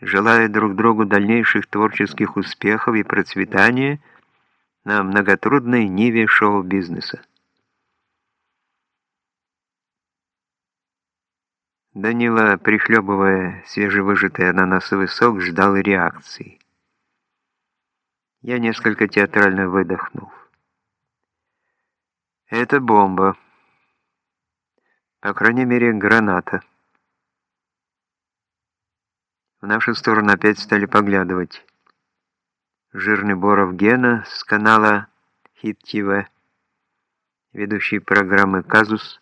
желая друг другу дальнейших творческих успехов и процветания на многотрудной ниве шоу-бизнеса. Данила, прихлебывая свежевыжатый ананасовый сок, ждал реакции. Я несколько театрально выдохнул. Это бомба. По крайней мере, граната. В нашу сторону опять стали поглядывать. Жирный Боров Гена с канала Хит ТВ, ведущий программы «Казус»,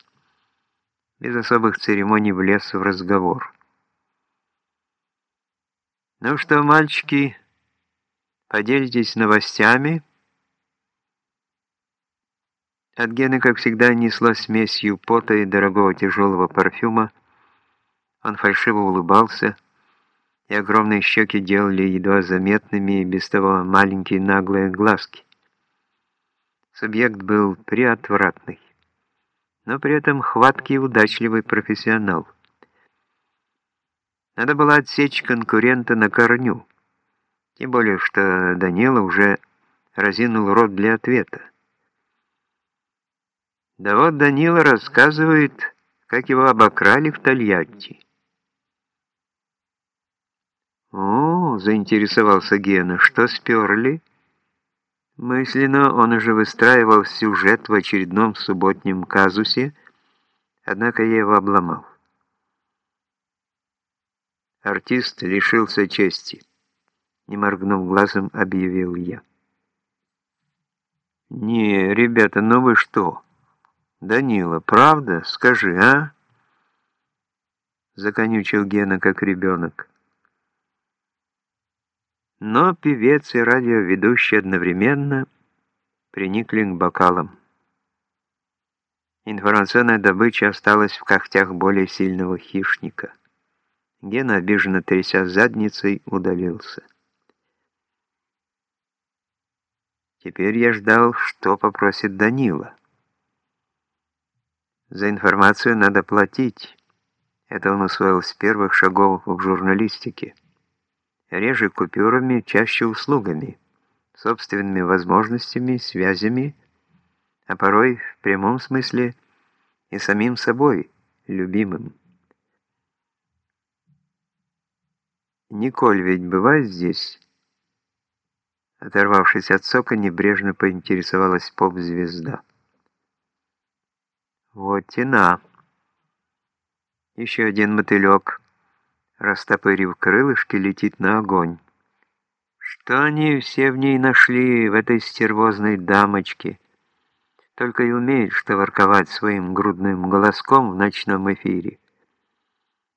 без особых церемоний влез в разговор. «Ну что, мальчики, поделитесь новостями?» От Гены, как всегда, несло смесью пота и дорогого тяжелого парфюма. Он фальшиво улыбался, и огромные щеки делали едва заметными и без того маленькие наглые глазки. Субъект был приотвратный, но при этом хваткий и удачливый профессионал. Надо было отсечь конкурента на корню, тем более, что Данила уже разинул рот для ответа. Да вот Данила рассказывает, как его обокрали в Тольятти. «О, — заинтересовался Гена, — что сперли?» Мысленно он уже выстраивал сюжет в очередном субботнем казусе, однако я его обломал. Артист лишился чести. Не моргнув глазом, объявил я. «Не, ребята, ну вы что? Данила, правда? Скажи, а?» Законючил Гена, как ребенок. Но певец и радиоведущий одновременно приникли к бокалам. Информационная добыча осталась в когтях более сильного хищника. Гена, обиженно тряся задницей, удалился. Теперь я ждал, что попросит Данила. За информацию надо платить. Это он усвоил с первых шагов в журналистике реже купюрами, чаще услугами, собственными возможностями, связями, а порой в прямом смысле и самим собой, любимым. Николь ведь бывает здесь? Оторвавшись от сока, небрежно поинтересовалась поп-звезда. Вот тена. Еще один мотылек растопырив крылышки, летит на огонь. Что они все в ней нашли, в этой стервозной дамочке? Только и умеет, что ворковать своим грудным голоском в ночном эфире.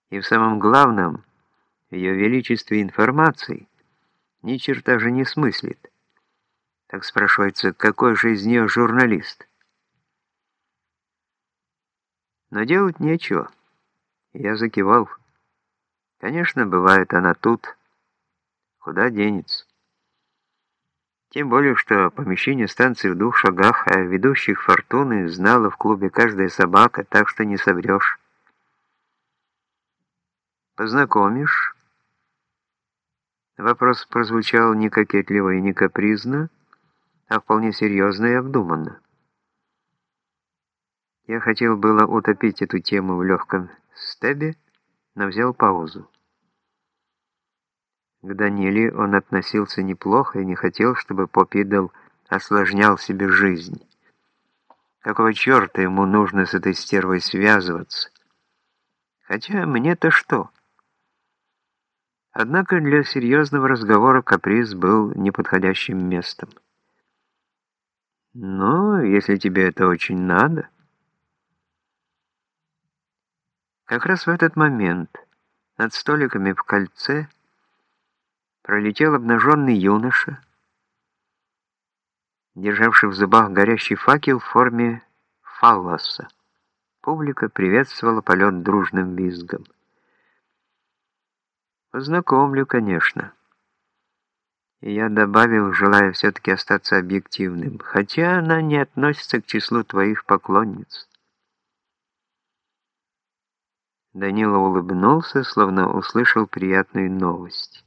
И в самом главном, ее величестве информации, ни черта же не смыслит. Так спрашивается, какой же из нее журналист? Но делать нечего. Я закивал. Конечно, бывает она тут. Куда денется? Тем более, что помещение станции в двух шагах, а ведущих фортуны знала в клубе каждая собака, так что не соврешь. «Познакомишь?» Вопрос прозвучал не кокетливо и не капризно, а вполне серьезно и обдуманно. Я хотел было утопить эту тему в легком стебе, но взял паузу. К Даниле он относился неплохо и не хотел, чтобы Попидал осложнял себе жизнь. Какого черта ему нужно с этой стервой связываться? Хотя мне-то что? Однако для серьезного разговора каприз был неподходящим местом. «Ну, если тебе это очень надо...» Как раз в этот момент над столиками в кольце пролетел обнаженный юноша, державший в зубах горящий факел в форме фаллоса. Публика приветствовала полет дружным визгом. «Познакомлю, конечно». И я добавил, желая все-таки остаться объективным, хотя она не относится к числу твоих поклонниц. Данила улыбнулся, словно услышал приятную новость.